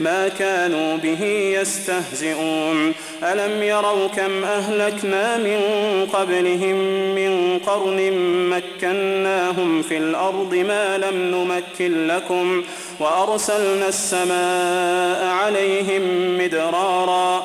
ما كانوا به يستهزئون. ألم يروا كم أهلكنا من قبلهم من قرن مكناهم في الأرض ما لم نمكن لكم وأرسلنا السماء عليهم مدرارا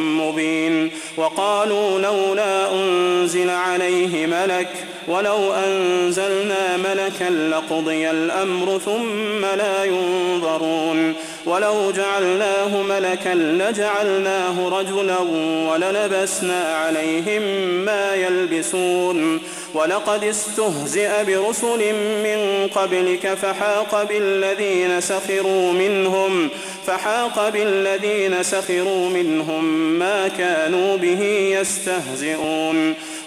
مبين. وقالوا لولا أنزل عليه ملك ولو أنزلنا ملكا لقضي الأمر ثم لا ينظرون. ولو جعلناه ملكا لجعلناه رجلا وللبسنا عليهم ما يلبسون. ولقد استهزئ برسل من قبلك فحاق بالذين سخروا منهم فحاق بالذين سخروا منهم ما كانوا به يستهزئون.